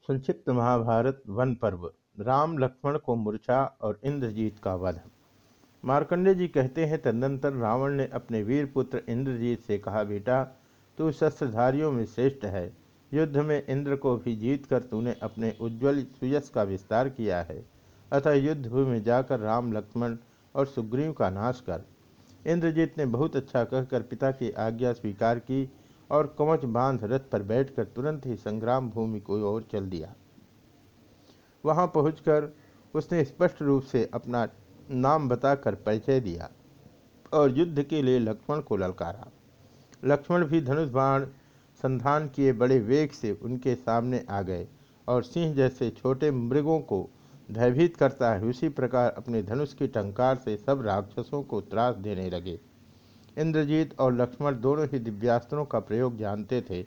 संक्षिप्त महाभारत, वन पर्व। राम, लक्ष्मण को मूर्छा और इंद्रजीत का वध। मार्कंडे जी कहते हैं, तदनंतर रावण ने अपने वीर पुत्र इंद्रजीत से कहा, बेटा, तू शस्त्रधारियों में श्रेष्ठ है। युद्ध में इंद्र को भी जीत कर तूने अपने उज्ज्वल सुयस का विस्तार किया है। अतः युद्ध भूमि में जाकर राम, लक्ष्मण और सुग्रीव का नाश कर। इंद्रजीत ने बहुत अच्छा कहकर पिता की आज्ञा स्वीकार की और कवच बाँध रथ पर बैठकर तुरंत ही संग्राम भूमि को ओर चल दिया। वहाँ पहुंचकर उसने स्पष्ट रूप से अपना नाम बताकर परिचय दिया और युद्ध के लिए लक्ष्मण को ललकारा। लक्ष्मण भी धनुष बाण संधान किए बड़े वेग से उनके सामने आ गए और सिंह जैसे छोटे मृगों को भयभीत करता है उसी प्रकार अपने धनुष की टंकार से सब राक्षसों को त्रास देने लगे। इंद्रजीत और लक्ष्मण दोनों ही दिव्यास्त्रों का प्रयोग जानते थे।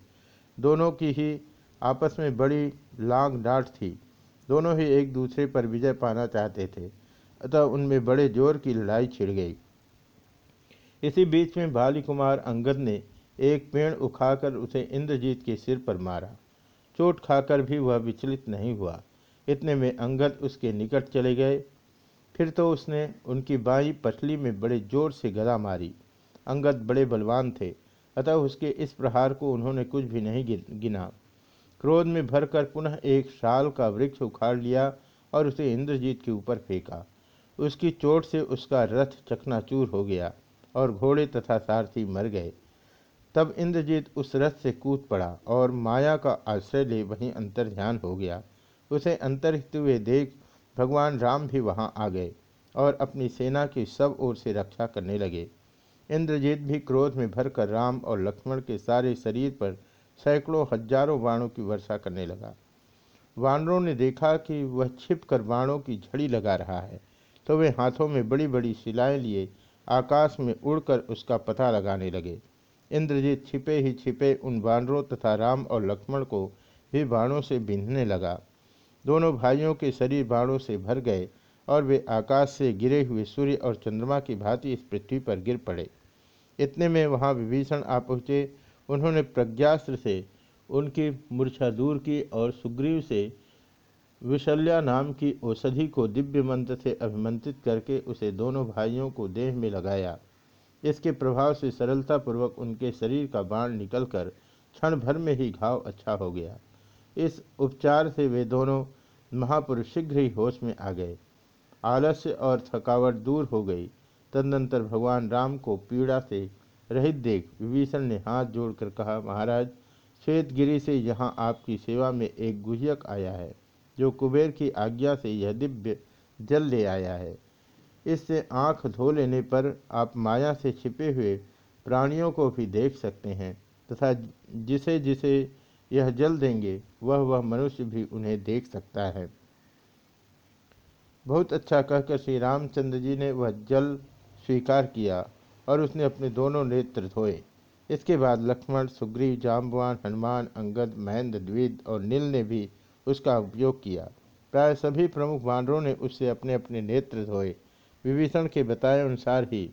दोनों की ही आपस में बड़ी लांग डांट थी। दोनों ही एक दूसरे पर विजय पाना चाहते थे, अतः उनमें बड़े ज़ोर की लड़ाई छिड़ गई। इसी बीच में बाली कुमार अंगद ने एक पेड़ उखाकर उसे इंद्रजीत के सिर पर मारा। चोट खाकर भी वह विचलित नहीं हुआ। इतने में अंगद उसके निकट चले गए। फिर तो उसने उनकी बाई पटली में बड़े ज़ोर से गदा मारी। अंगद बड़े बलवान थे, अतः उसके इस प्रहार को उन्होंने कुछ भी नहीं गिना क्रोध में भरकर पुनः एक शाल का वृक्ष उखाड़ लिया और उसे इंद्रजीत के ऊपर फेंका। उसकी चोट से उसका रथ चकनाचूर हो गया और घोड़े तथा सारथी मर गए। तब इंद्रजीत उस रथ से कूद पड़ा और माया का आश्रय ले वहीं अंतर ध्यान हो गया। उसे अंतरहित हुए देख भगवान राम भी वहाँ आ गए और अपनी सेना की सब ओर से रक्षा करने लगे। इंद्रजीत भी क्रोध में भरकर राम और लक्ष्मण के सारे शरीर पर सैकड़ों हज़ारों बाणों की वर्षा करने लगा। वानरों ने देखा कि वह छिप कर बाणों की झड़ी लगा रहा है तो वे हाथों में बड़ी बड़ी शिलाएँ लिए आकाश में उड़कर उसका पता लगाने लगे। इंद्रजीत छिपे ही छिपे उन बानरों तथा राम और लक्ष्मण को भी बाणों से बिंधने लगा। दोनों भाइयों के शरीर बाणों से भर गए और वे आकाश से गिरे हुए सूर्य और चंद्रमा की भांति इस पृथ्वी पर गिर पड़े। इतने में वहाँ विभीषण आ पहुँचे। उन्होंने प्रज्ञास्त्र से, उनकी मूर्छा दूर की और सुग्रीव से, विशल्या नाम की औषधि को दिव्य मंत्र से अभिमंत्रित करके उसे दोनों भाइयों को देह में लगाया। इसके प्रभाव से सरलतापूर्वक उनके शरीर का बाण निकलकर क्षण भर में ही घाव अच्छा हो गया। इस उपचार से वे दोनों महापुरुष शीघ्र ही होश में आ गए। आलस्य और थकावट दूर हो गई। तदनंतर भगवान राम को पीड़ा से रहित देख विभीषण ने हाथ जोड़कर कहा, महाराज, श्वेतगिरी से यहाँ आपकी सेवा में एक गुहयक आया है, जो कुबेर की आज्ञा से यह दिव्य जल ले आया है। इससे आँख धो लेने पर आप माया से छिपे हुए प्राणियों को भी देख सकते हैं, तथा जिसे जिसे यह जल देंगे, वह वह मनुष्य भी उन्हें देख सकता है। बहुत अच्छा कहकर श्री रामचंद्र जी ने वह जल स्वीकार किया और उसने अपने दोनों नेत्र धोए। इसके बाद लक्ष्मण, सुग्रीव जाम्बवान हनुमान, अंगद, महेंद्र, द्विद और नील ने भी उसका उपयोग किया। प्राय सभी प्रमुख बानरों ने उससे अपने अपने नेत्र धोए। विभीषण के बताए अनुसार ही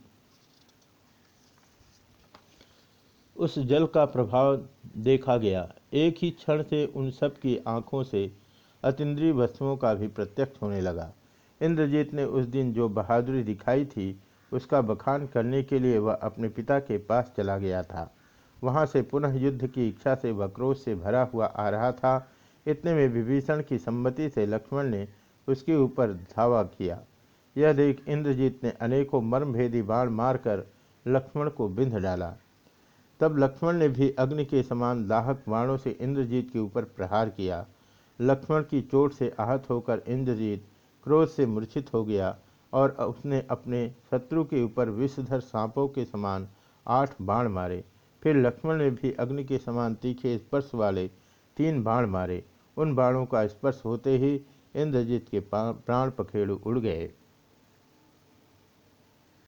उस जल का प्रभाव देखा गया। एक ही क्षण से उन सब की आँखों से अतिद्रीय वस्तुओं का भी प्रत्यक्ष होने लगा। इंद्रजीत ने उस दिन जो बहादुरी दिखाई थी, उसका बखान करने के लिए वह अपने पिता के पास चला गया था। वहाँ से पुनः युद्ध की इच्छा से वह क्रोध से भरा हुआ आ रहा था। इतने में विभीषण की सम्मति से लक्ष्मण ने उसके ऊपर धावा किया। यह देख इंद्रजीत ने अनेकों मर्मभेदी बाण मारकर लक्ष्मण को बिंध डाला। तब लक्ष्मण ने भी अग्नि के समान दाहक बाणों से इंद्रजीत के ऊपर प्रहार किया। लक्ष्मण की चोट से आहत होकर इंद्रजीत क्रोध से मूर्छित हो गया और उसने अपने शत्रु के ऊपर विषधर सांपों के समान आठ बाण मारे। फिर लक्ष्मण ने भी अग्नि के समान तीखे स्पर्श वाले तीन बाण मारे। उन बाणों का स्पर्श होते ही इंद्रजीत के प्राण पखेड़ू उड़ गए।